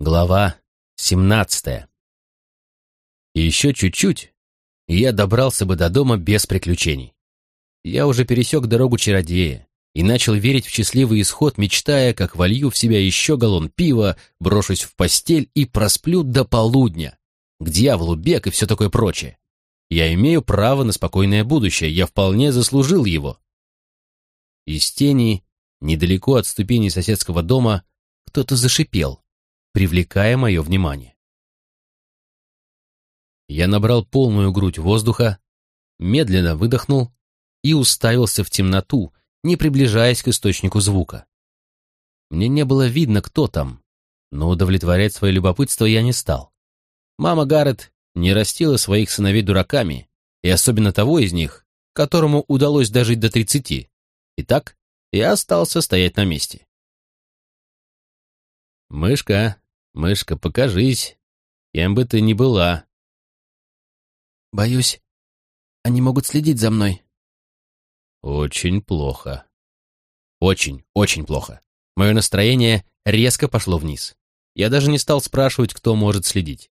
Глава семнадцатая. еще чуть-чуть, и я добрался бы до дома без приключений. Я уже пересек дорогу чародея и начал верить в счастливый исход, мечтая, как волью в себя еще галлон пива, брошусь в постель и просплю до полудня. К дьяволу бег и все такое прочее. Я имею право на спокойное будущее, я вполне заслужил его. Из тени, недалеко от ступени соседского дома, кто-то зашипел привлекая мое внимание. Я набрал полную грудь воздуха, медленно выдохнул и уставился в темноту, не приближаясь к источнику звука. Мне не было видно, кто там, но удовлетворять свое любопытство я не стал. Мама Гаррет не растила своих сыновей дураками, и особенно того из них, которому удалось дожить до тридцати. Итак, я остался стоять на месте. «Мышка, «Мышка, покажись, кем бы ты ни была». «Боюсь, они могут следить за мной». «Очень плохо. Очень, очень плохо. Мое настроение резко пошло вниз. Я даже не стал спрашивать, кто может следить.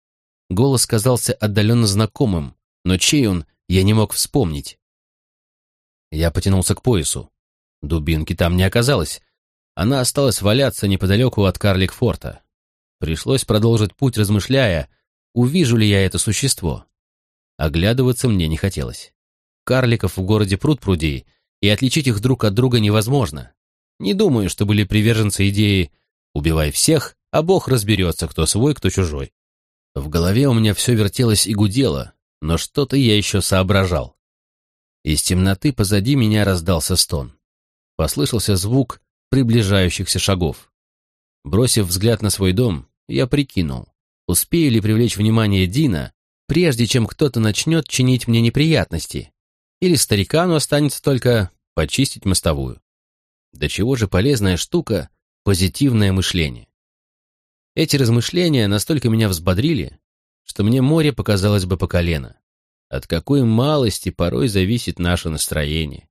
Голос казался отдаленно знакомым, но чей он, я не мог вспомнить. Я потянулся к поясу. Дубинки там не оказалось. Она осталась валяться неподалеку от карлик-форта. Пришлось продолжить путь, размышляя, увижу ли я это существо. Оглядываться мне не хотелось. Карликов в городе пруд пруди, и отличить их друг от друга невозможно. Не думаю, что были приверженцы идеи «убивай всех, а Бог разберется, кто свой, кто чужой». В голове у меня все вертелось и гудело, но что-то я еще соображал. Из темноты позади меня раздался стон. Послышался звук приближающихся шагов. Бросив взгляд на свой дом, я прикинул, успею ли привлечь внимание Дина, прежде чем кто-то начнет чинить мне неприятности, или старикану останется только почистить мостовую. До чего же полезная штука — позитивное мышление. Эти размышления настолько меня взбодрили, что мне море показалось бы по колено. От какой малости порой зависит наше настроение.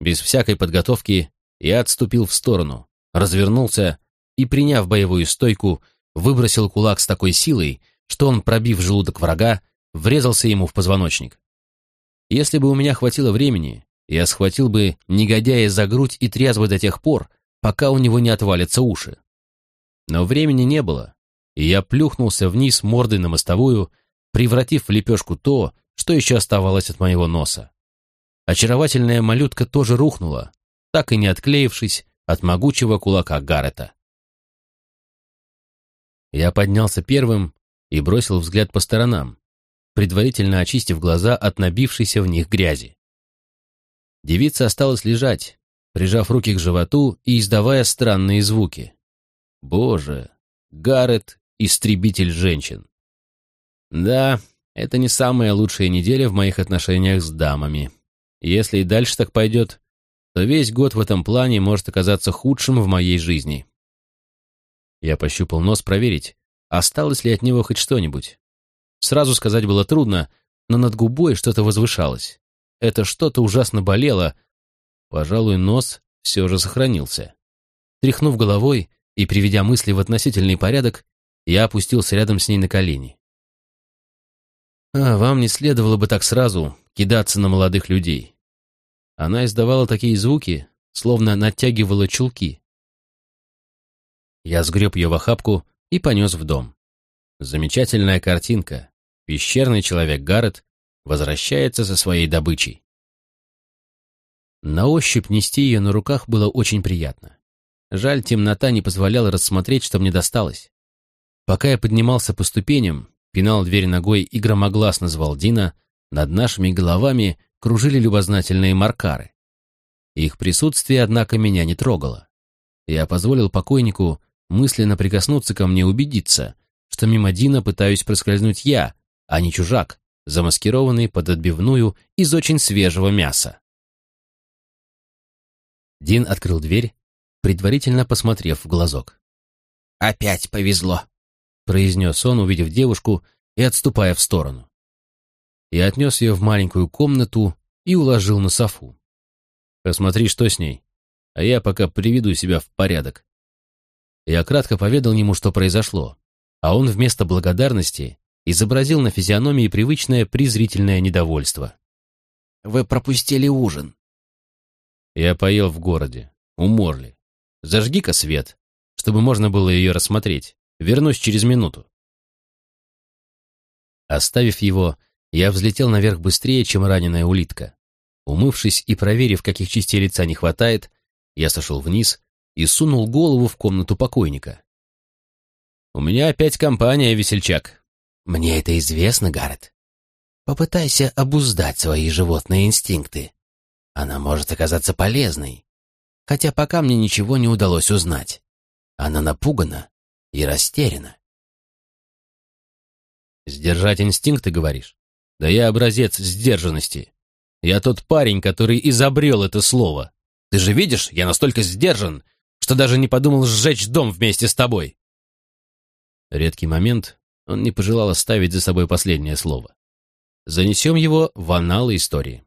Без всякой подготовки я отступил в сторону, развернулся и, приняв боевую стойку, выбросил кулак с такой силой, что он, пробив желудок врага, врезался ему в позвоночник. Если бы у меня хватило времени, я схватил бы негодяя за грудь и тряс бы до тех пор, пока у него не отвалятся уши. Но времени не было, и я плюхнулся вниз мордой на мостовую, превратив в лепешку то, что еще оставалось от моего носа. Очаровательная малютка тоже рухнула, так и не отклеившись от могучего кулака Гаррета. Я поднялся первым и бросил взгляд по сторонам, предварительно очистив глаза от набившейся в них грязи. Девица осталась лежать, прижав руки к животу и издавая странные звуки. Боже, Гаррет — истребитель женщин. Да, это не самая лучшая неделя в моих отношениях с дамами. Если и дальше так пойдет, то весь год в этом плане может оказаться худшим в моей жизни. Я пощупал нос проверить, осталось ли от него хоть что-нибудь. Сразу сказать было трудно, но над губой что-то возвышалось. Это что-то ужасно болело. Пожалуй, нос все же сохранился. Тряхнув головой и приведя мысли в относительный порядок, я опустился рядом с ней на колени. «А, вам не следовало бы так сразу кидаться на молодых людей». Она издавала такие звуки, словно натягивала чулки. Я сгреб ее в охапку и понес в дом. Замечательная картинка. Пещерный человек Гаррет возвращается со своей добычей. На ощупь нести ее на руках было очень приятно. Жаль, темнота не позволяла рассмотреть, что мне досталось. Пока я поднимался по ступеням, пинал дверь ногой и громогласно звал Дина, над нашими головами кружили любознательные маркары. Их присутствие, однако, меня не трогало. Я позволил покойнику мысленно прикоснуться ко мне, убедиться, что мимо Дина пытаюсь проскользнуть я, а не чужак, замаскированный под отбивную из очень свежего мяса. Дин открыл дверь, предварительно посмотрев в глазок. «Опять повезло», — произнес он, увидев девушку и отступая в сторону. Я отнес ее в маленькую комнату и уложил на софу. «Посмотри, что с ней, а я пока приведу себя в порядок». Я кратко поведал ему, что произошло, а он вместо благодарности изобразил на физиономии привычное презрительное недовольство. «Вы пропустили ужин». Я поел в городе, у Морли. Зажги-ка свет, чтобы можно было ее рассмотреть. Вернусь через минуту. Оставив его, я взлетел наверх быстрее, чем раненая улитка. Умывшись и проверив, каких частей лица не хватает, я сошел вниз и сунул голову в комнату покойника. «У меня опять компания, весельчак». «Мне это известно, Гаррет. Попытайся обуздать свои животные инстинкты. Она может оказаться полезной. Хотя пока мне ничего не удалось узнать. Она напугана и растеряна. «Сдержать инстинкты, говоришь? Да я образец сдержанности. Я тот парень, который изобрел это слово. Ты же видишь, я настолько сдержан, что даже не подумал сжечь дом вместе с тобой». Редкий момент, он не пожелал оставить за собой последнее слово. Занесем его в аналы истории.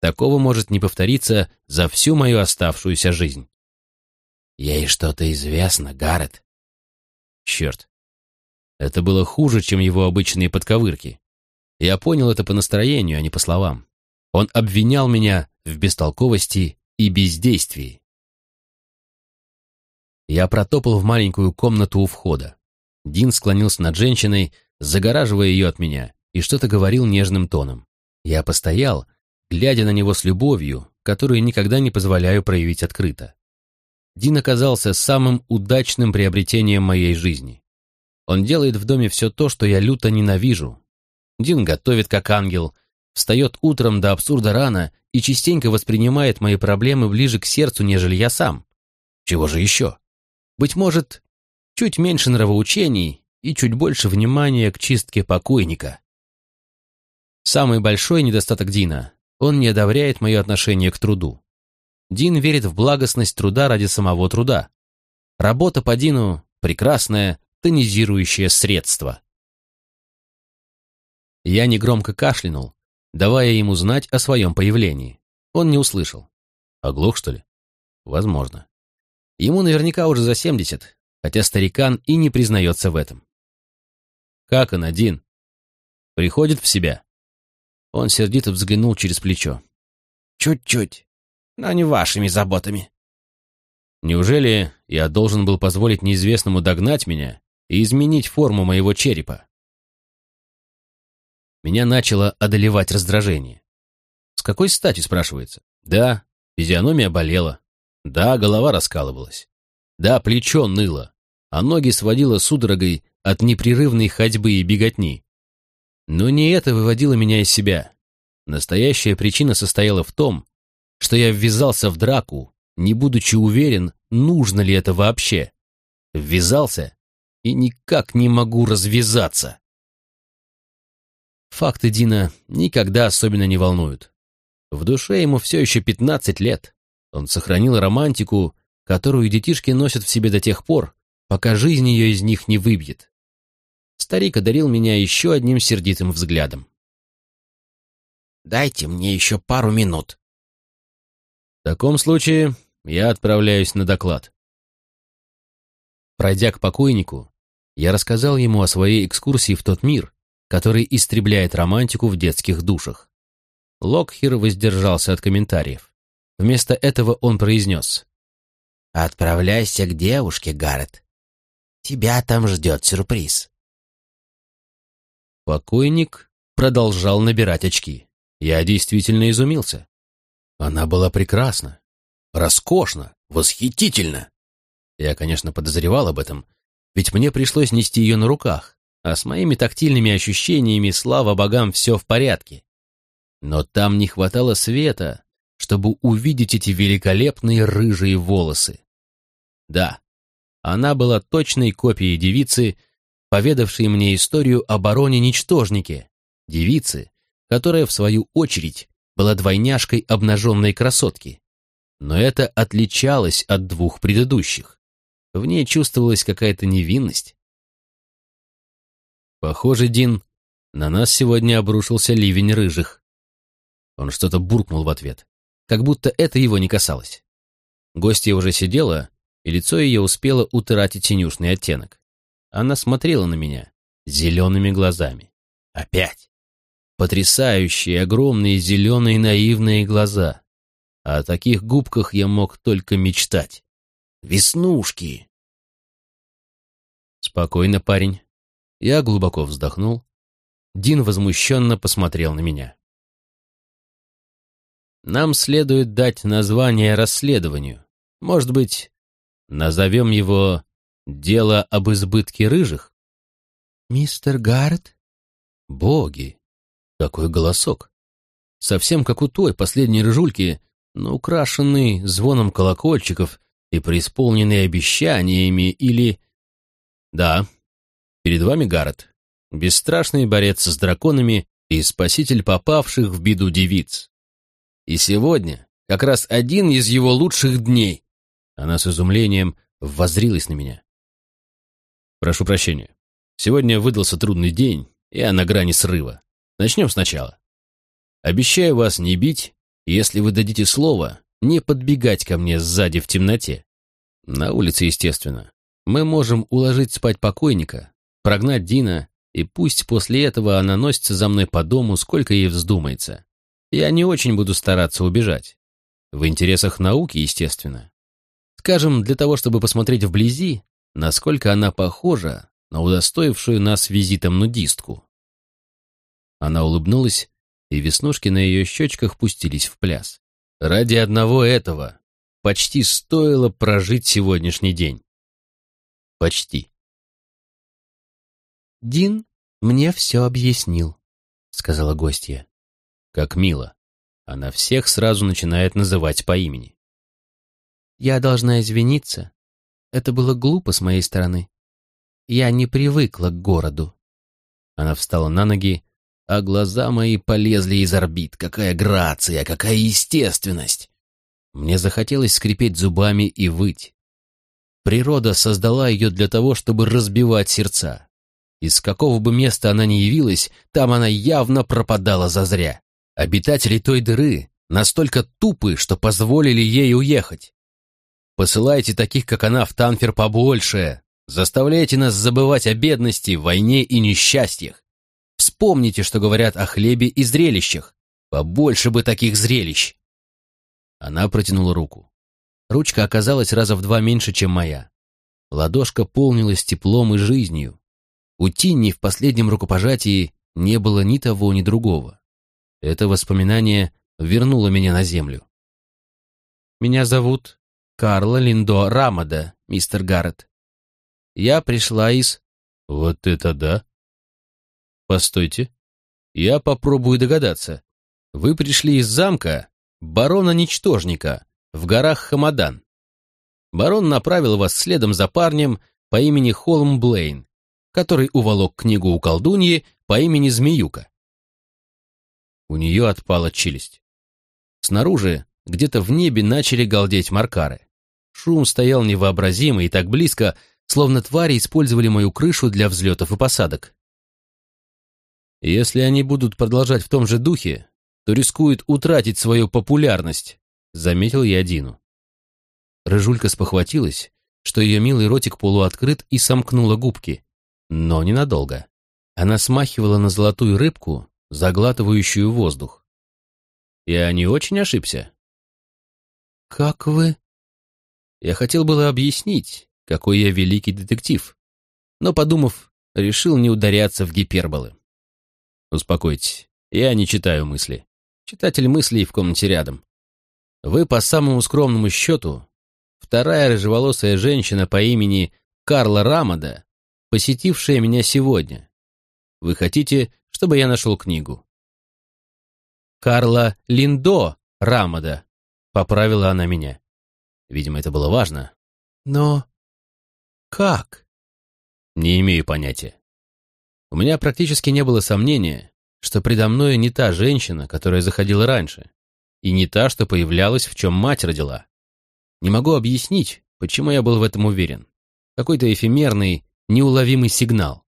Такого может не повториться за всю мою оставшуюся жизнь. Ей что-то известно, Гаррет. Черт. Это было хуже, чем его обычные подковырки. Я понял это по настроению, а не по словам. Он обвинял меня в бестолковости и бездействии. Я протопал в маленькую комнату у входа. Дин склонился над женщиной, загораживая ее от меня, и что-то говорил нежным тоном. Я постоял, глядя на него с любовью, которую никогда не позволяю проявить открыто. Дин оказался самым удачным приобретением моей жизни. Он делает в доме все то, что я люто ненавижу. Дин готовит как ангел, встает утром до абсурда рано и частенько воспринимает мои проблемы ближе к сердцу, нежели я сам. Чего же еще? Быть может, чуть меньше нравоучений и чуть больше внимания к чистке покойника. Самый большой недостаток Дина — он не одобряет мое отношение к труду. Дин верит в благостность труда ради самого труда. Работа по Дину — прекрасное, тонизирующее средство. Я негромко кашлянул, давая ему знать о своем появлении. Он не услышал. Оглох, что ли? Возможно. Ему наверняка уже за семьдесят, хотя старикан и не признается в этом. Как он один? Приходит в себя? Он сердито взглянул через плечо. Чуть-чуть но не вашими заботами. Неужели я должен был позволить неизвестному догнать меня и изменить форму моего черепа? Меня начало одолевать раздражение. С какой стати, спрашивается? Да, физиономия болела. Да, голова раскалывалась. Да, плечо ныло, а ноги сводило судорогой от непрерывной ходьбы и беготни. Но не это выводило меня из себя. Настоящая причина состояла в том, что я ввязался в драку, не будучи уверен, нужно ли это вообще. Ввязался и никак не могу развязаться. Факты Дина никогда особенно не волнуют. В душе ему все еще 15 лет. Он сохранил романтику, которую детишки носят в себе до тех пор, пока жизнь ее из них не выбьет. Старик одарил меня еще одним сердитым взглядом. «Дайте мне еще пару минут», в таком случае я отправляюсь на доклад. Пройдя к покойнику, я рассказал ему о своей экскурсии в тот мир, который истребляет романтику в детских душах. Локхир воздержался от комментариев. Вместо этого он произнес. «Отправляйся к девушке, Гаррет. Тебя там ждет сюрприз». Покойник продолжал набирать очки. Я действительно изумился. Она была прекрасна, роскошна, восхитительна. Я, конечно, подозревал об этом, ведь мне пришлось нести ее на руках, а с моими тактильными ощущениями, слава богам, все в порядке. Но там не хватало света, чтобы увидеть эти великолепные рыжие волосы. Да, она была точной копией девицы, поведавшей мне историю о бароне-ничтожнике, девицы, которая, в свою очередь, была двойняшкой обнаженной красотки. Но это отличалось от двух предыдущих. В ней чувствовалась какая-то невинность. Похоже, Дин, на нас сегодня обрушился ливень рыжих. Он что-то буркнул в ответ, как будто это его не касалось. Гостья уже сидела, и лицо ее успело утратить синюшный оттенок. Она смотрела на меня зелеными глазами. Опять. Потрясающие, огромные зеленые наивные глаза. А о таких губках я мог только мечтать. Веснушки. Спокойно, парень. Я глубоко вздохнул. Дин возмущенно посмотрел на меня. Нам следует дать название расследованию. Может быть, назовем его «Дело об избытке рыжих»? «Мистер Гаррет?» «Боги! Какой голосок! Совсем как у той последней рыжульки, но украшенный звоном колокольчиков и преисполненный обещаниями или... Да, перед вами Гаррет, бесстрашный борец с драконами и спаситель попавших в беду девиц. И сегодня как раз один из его лучших дней. Она с изумлением воззрилась на меня. Прошу прощения. Сегодня выдался трудный день, и я на грани срыва. Начнем сначала. Обещаю вас не бить, если вы дадите слово, не подбегать ко мне сзади в темноте. На улице, естественно. Мы можем уложить спать покойника, прогнать Дина, и пусть после этого она носится за мной по дому, сколько ей вздумается. Я не очень буду стараться убежать. В интересах науки, естественно. Скажем, для того, чтобы посмотреть вблизи, насколько она похожа на удостоившую нас визитом нудистку. Она улыбнулась и веснушки на ее щечках пустились в пляс. Ради одного этого почти стоило прожить сегодняшний день. Почти. «Дин мне все объяснил», — сказала гостья. Как мило. Она всех сразу начинает называть по имени. «Я должна извиниться. Это было глупо с моей стороны. Я не привыкла к городу». Она встала на ноги а глаза мои полезли из орбит. Какая грация, какая естественность! Мне захотелось скрипеть зубами и выть. Природа создала ее для того, чтобы разбивать сердца. Из какого бы места она ни явилась, там она явно пропадала зазря. Обитатели той дыры настолько тупы, что позволили ей уехать. Посылайте таких, как она, в Танфер побольше. Заставляйте нас забывать о бедности, войне и несчастьях. Вспомните, что говорят о хлебе и зрелищах. Побольше бы таких зрелищ. Она протянула руку. Ручка оказалась раза в два меньше, чем моя. Ладошка полнилась теплом и жизнью. У Тинни в последнем рукопожатии не было ни того, ни другого. Это воспоминание вернуло меня на землю. «Меня зовут Карла Линдо Рамада, мистер Гаррет. Я пришла из...» «Вот это да!» Постойте. Я попробую догадаться. Вы пришли из замка барона-ничтожника в горах Хамадан. Барон направил вас следом за парнем по имени Холм Блейн, который уволок книгу у колдуньи по имени Змеюка. У нее отпала челюсть. Снаружи, где-то в небе, начали галдеть маркары. Шум стоял невообразимый и так близко, словно твари использовали мою крышу для взлетов и посадок. Если они будут продолжать в том же духе, то рискуют утратить свою популярность, заметил я Дину. Рыжулька спохватилась, что ее милый ротик полуоткрыт и сомкнула губки, но ненадолго. Она смахивала на золотую рыбку, заглатывающую воздух. Я не очень ошибся. «Как вы?» Я хотел было объяснить, какой я великий детектив, но, подумав, решил не ударяться в гиперболы. Успокойтесь, я не читаю мысли. Читатель мыслей в комнате рядом. Вы по самому скромному счету вторая рыжеволосая женщина по имени Карла Рамада, посетившая меня сегодня. Вы хотите, чтобы я нашел книгу? Карла Линдо Рамада, поправила она меня. Видимо, это было важно. Но как? Не имею понятия. У меня практически не было сомнения, что предо мной не та женщина, которая заходила раньше, и не та, что появлялась, в чем мать родила. Не могу объяснить, почему я был в этом уверен. Какой-то эфемерный, неуловимый сигнал.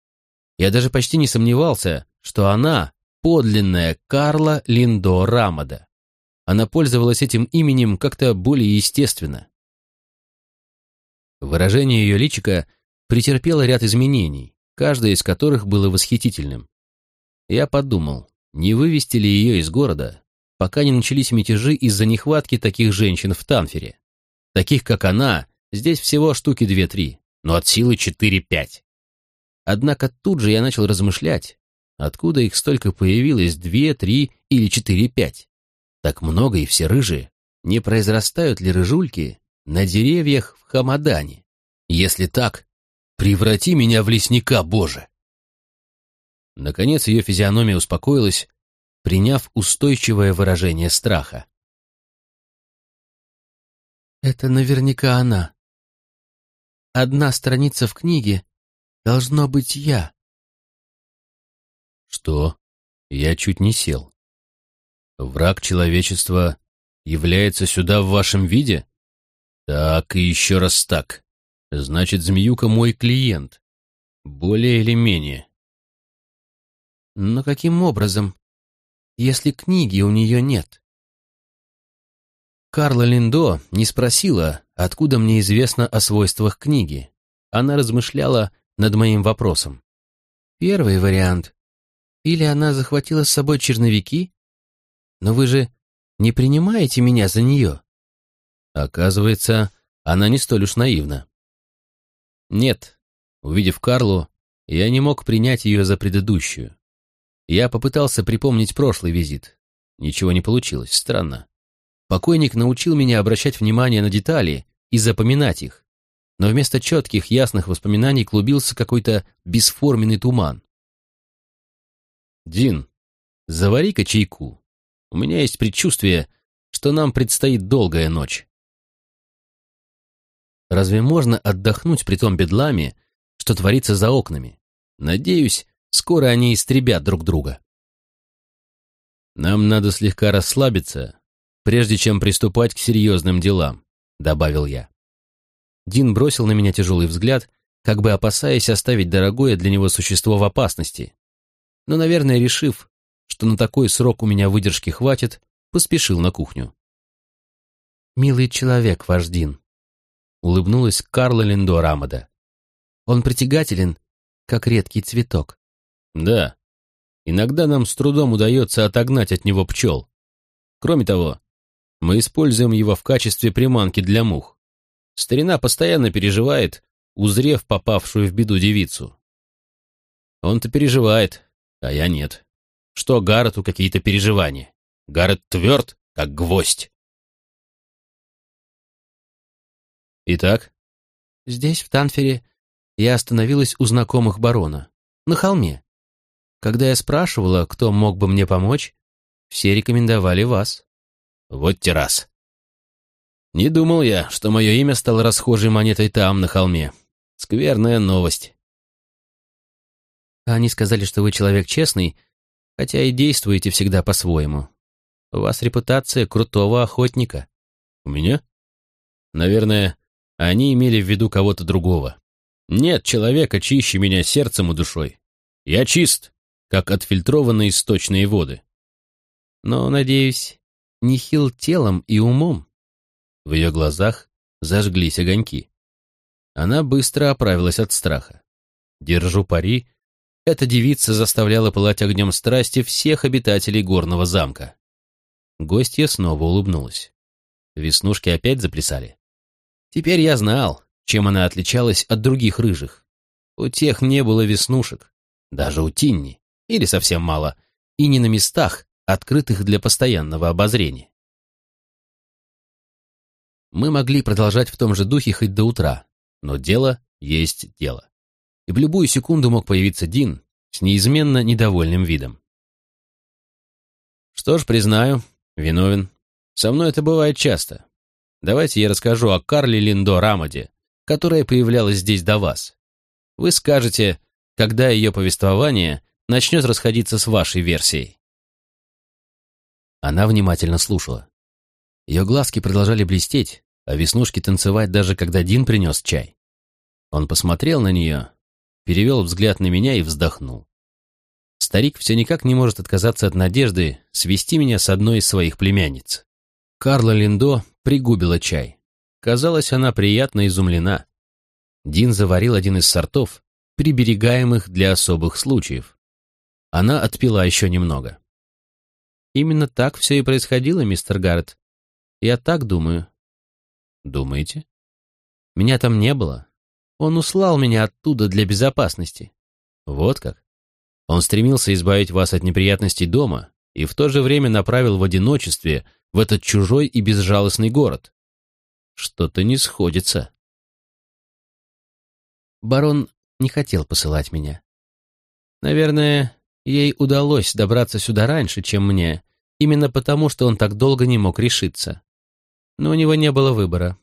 Я даже почти не сомневался, что она подлинная Карла Линдо Рамада. Она пользовалась этим именем как-то более естественно. Выражение ее личика претерпело ряд изменений, каждое из которых было восхитительным. Я подумал, не вывести ли ее из города, пока не начались мятежи из-за нехватки таких женщин в Танфере. Таких, как она, здесь всего штуки две-три, но от силы четыре-пять. Однако тут же я начал размышлять, откуда их столько появилось две, три или четыре-пять. Так много и все рыжие. Не произрастают ли рыжульки на деревьях в Хамадане? Если так, преврати меня в лесника, Боже! Наконец ее физиономия успокоилась, приняв устойчивое выражение страха. «Это наверняка она. Одна страница в книге должно быть я». «Что? Я чуть не сел. Враг человечества является сюда в вашем виде? Так и еще раз так. Значит, змеюка мой клиент. Более или менее. Но каким образом, если книги у нее нет? Карла Линдо не спросила, откуда мне известно о свойствах книги. Она размышляла над моим вопросом. Первый вариант. Или она захватила с собой черновики? Но вы же не принимаете меня за нее? Оказывается, она не столь уж наивна. Нет, увидев Карлу, я не мог принять ее за предыдущую. Я попытался припомнить прошлый визит. Ничего не получилось, странно. Покойник научил меня обращать внимание на детали и запоминать их. Но вместо четких, ясных воспоминаний клубился какой-то бесформенный туман. «Дин, завари-ка чайку. У меня есть предчувствие, что нам предстоит долгая ночь». Разве можно отдохнуть при том бедламе, что творится за окнами? Надеюсь, Скоро они истребят друг друга. «Нам надо слегка расслабиться, прежде чем приступать к серьезным делам», — добавил я. Дин бросил на меня тяжелый взгляд, как бы опасаясь оставить дорогое для него существо в опасности. Но, наверное, решив, что на такой срок у меня выдержки хватит, поспешил на кухню. «Милый человек, ваш Дин», — улыбнулась Карла Линдо Рамада. «Он притягателен, как редкий цветок. Да. Иногда нам с трудом удается отогнать от него пчел. Кроме того, мы используем его в качестве приманки для мух. Старина постоянно переживает, узрев попавшую в беду девицу. Он-то переживает, а я нет. Что Гаррету какие-то переживания? Гаррет тверд, как гвоздь. Итак? Здесь, в Танфере, я остановилась у знакомых барона, на холме. Когда я спрашивала, кто мог бы мне помочь, все рекомендовали вас. Вот террас. Не думал я, что мое имя стало расхожей монетой там, на холме. Скверная новость. Они сказали, что вы человек честный, хотя и действуете всегда по-своему. У вас репутация крутого охотника. У меня? Наверное, они имели в виду кого-то другого. Нет человека чище меня сердцем и душой. Я чист, как отфильтрованные источные воды. Но, надеюсь, не хил телом и умом. В ее глазах зажглись огоньки. Она быстро оправилась от страха. Держу пари, эта девица заставляла пылать огнем страсти всех обитателей горного замка. Гостья снова улыбнулась. Веснушки опять заплясали. Теперь я знал, чем она отличалась от других рыжих. У тех не было веснушек, даже у Тинни или совсем мало, и не на местах, открытых для постоянного обозрения. Мы могли продолжать в том же духе хоть до утра, но дело есть дело. И в любую секунду мог появиться Дин с неизменно недовольным видом. Что ж, признаю, виновен. Со мной это бывает часто. Давайте я расскажу о Карле Линдо Рамаде, которая появлялась здесь до вас. Вы скажете, когда ее повествование начнет расходиться с вашей версией. Она внимательно слушала. Ее глазки продолжали блестеть, а веснушки танцевать даже когда Дин принес чай. Он посмотрел на нее, перевел взгляд на меня и вздохнул. Старик все никак не может отказаться от надежды свести меня с одной из своих племянниц. Карла Линдо пригубила чай. Казалось, она приятно изумлена. Дин заварил один из сортов, приберегаемых для особых случаев. Она отпила еще немного. Именно так все и происходило, мистер Гаррет. Я так думаю. Думаете? Меня там не было. Он услал меня оттуда для безопасности. Вот как. Он стремился избавить вас от неприятностей дома и в то же время направил в одиночестве в этот чужой и безжалостный город. Что-то не сходится. Барон не хотел посылать меня. Наверное, ей удалось добраться сюда раньше, чем мне, именно потому, что он так долго не мог решиться. Но у него не было выбора.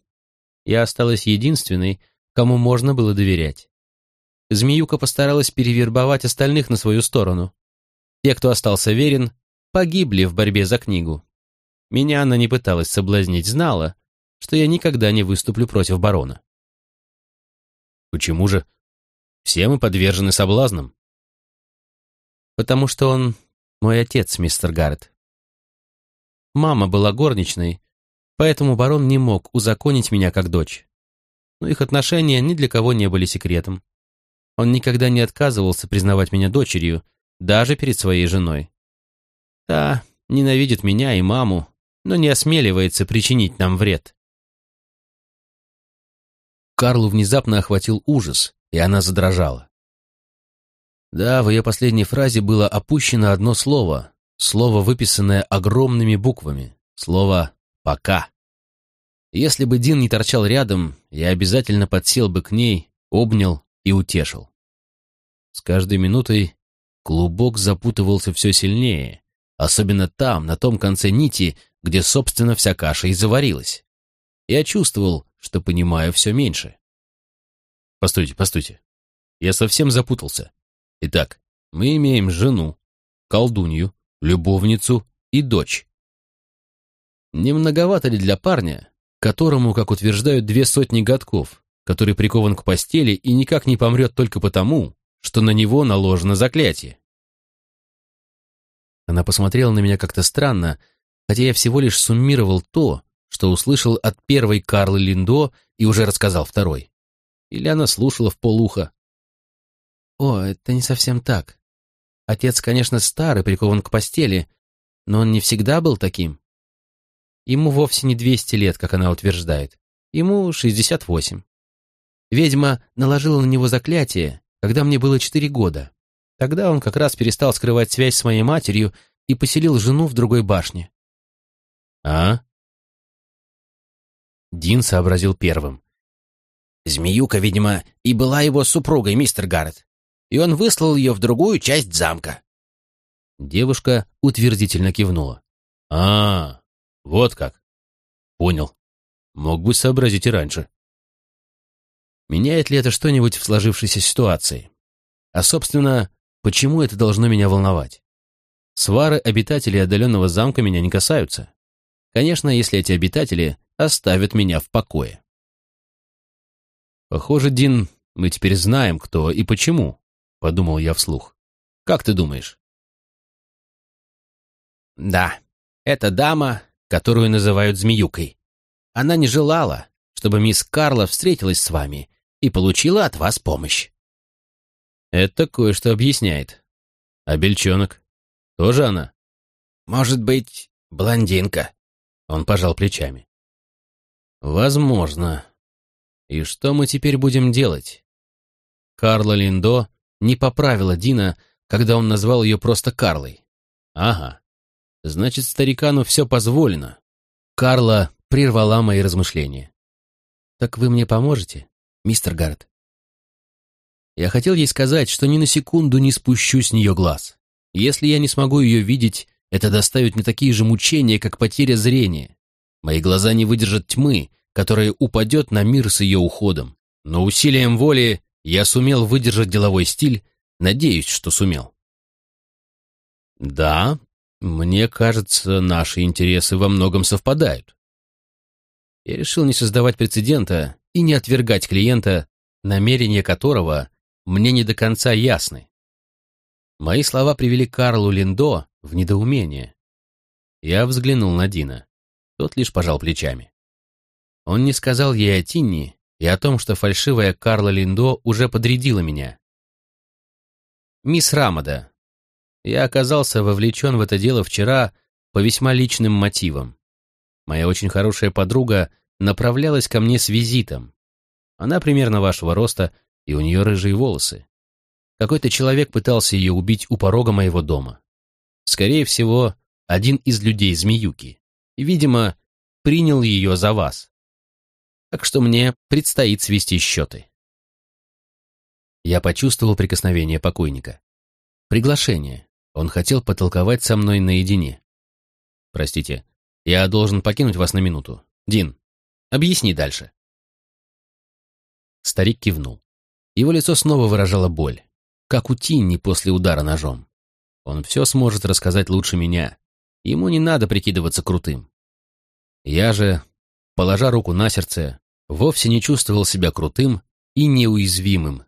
Я осталась единственной, кому можно было доверять. Змеюка постаралась перевербовать остальных на свою сторону. Те, кто остался верен, погибли в борьбе за книгу. Меня она не пыталась соблазнить, знала, что я никогда не выступлю против барона. Почему же? Все мы подвержены соблазнам. Потому что он мой отец, мистер Гаррет. Мама была горничной, поэтому барон не мог узаконить меня как дочь. Но их отношения ни для кого не были секретом. Он никогда не отказывался признавать меня дочерью, даже перед своей женой. Та ненавидит меня и маму, но не осмеливается причинить нам вред. Карлу внезапно охватил ужас, и она задрожала. Да, в ее последней фразе было опущено одно слово, слово, выписанное огромными буквами, слово «пока». Если бы Дин не торчал рядом, я обязательно подсел бы к ней, обнял и утешил. С каждой минутой клубок запутывался все сильнее, особенно там, на том конце нити, где, собственно, вся каша и заварилась. Я чувствовал, что понимаю все меньше. Постойте, постойте. Я совсем запутался. Итак, мы имеем жену, колдунью, любовницу и дочь. Не многовато ли для парня, которому, как утверждают, две сотни годков, который прикован к постели и никак не помрет только потому, что на него наложено заклятие? Она посмотрела на меня как-то странно, хотя я всего лишь суммировал то, что услышал от первой Карлы Линдо и уже рассказал второй. Или она слушала в полуха. О, это не совсем так. Отец, конечно, старый, прикован к постели, но он не всегда был таким. Ему вовсе не 200 лет, как она утверждает. Ему 68. Ведьма наложила на него заклятие, когда мне было 4 года. Тогда он как раз перестал скрывать связь с моей матерью и поселил жену в другой башне. «А?» Дин сообразил первым. «Змеюка, видимо, и была его супругой, мистер Гаррет, и он выслал ее в другую часть замка». Девушка утвердительно кивнула. «А, вот как. Понял. Мог бы сообразить и раньше. Меняет ли это что-нибудь в сложившейся ситуации? А, собственно, почему это должно меня волновать? Свары обитателей отдаленного замка меня не касаются. Конечно, если эти обитатели оставят меня в покое. Похоже, Дин, мы теперь знаем, кто и почему, подумал я вслух. Как ты думаешь? Да, эта дама которую называют змеюкой. Она не желала, чтобы мисс Карла встретилась с вами и получила от вас помощь. Это кое-что объясняет. А бельчонок? Тоже она? Может быть, блондинка. Он пожал плечами. Возможно. И что мы теперь будем делать? Карла Линдо не поправила Дина, когда он назвал ее просто Карлой. Ага. Значит, старикану все позволено. Карла прервала мои размышления. «Так вы мне поможете, мистер Гаррет?» Я хотел ей сказать, что ни на секунду не спущу с нее глаз. Если я не смогу ее видеть, это доставит мне такие же мучения, как потеря зрения. Мои глаза не выдержат тьмы, которая упадет на мир с ее уходом. Но усилием воли я сумел выдержать деловой стиль, надеюсь, что сумел. Да, мне кажется, наши интересы во многом совпадают. Я решил не создавать прецедента и не отвергать клиента, намерения которого мне не до конца ясны. Мои слова привели Карлу Линдо в недоумение. Я взглянул на Дина. Тот лишь пожал плечами. Он не сказал ей о Тинни и о том, что фальшивая Карла Линдо уже подрядила меня. Мисс Рамада, я оказался вовлечен в это дело вчера по весьма личным мотивам. Моя очень хорошая подруга направлялась ко мне с визитом. Она примерно вашего роста, и у нее рыжие волосы. Какой-то человек пытался ее убить у порога моего дома. Скорее всего, один из людей Змеюки. Видимо, принял ее за вас. Так что мне предстоит свести счеты. Я почувствовал прикосновение покойника. Приглашение. Он хотел потолковать со мной наедине. Простите, я должен покинуть вас на минуту. Дин, объясни дальше. Старик кивнул. Его лицо снова выражало боль, как у Тинни после удара ножом. Он все сможет рассказать лучше меня. Ему не надо прикидываться крутым. Я же, положа руку на сердце, вовсе не чувствовал себя крутым и неуязвимым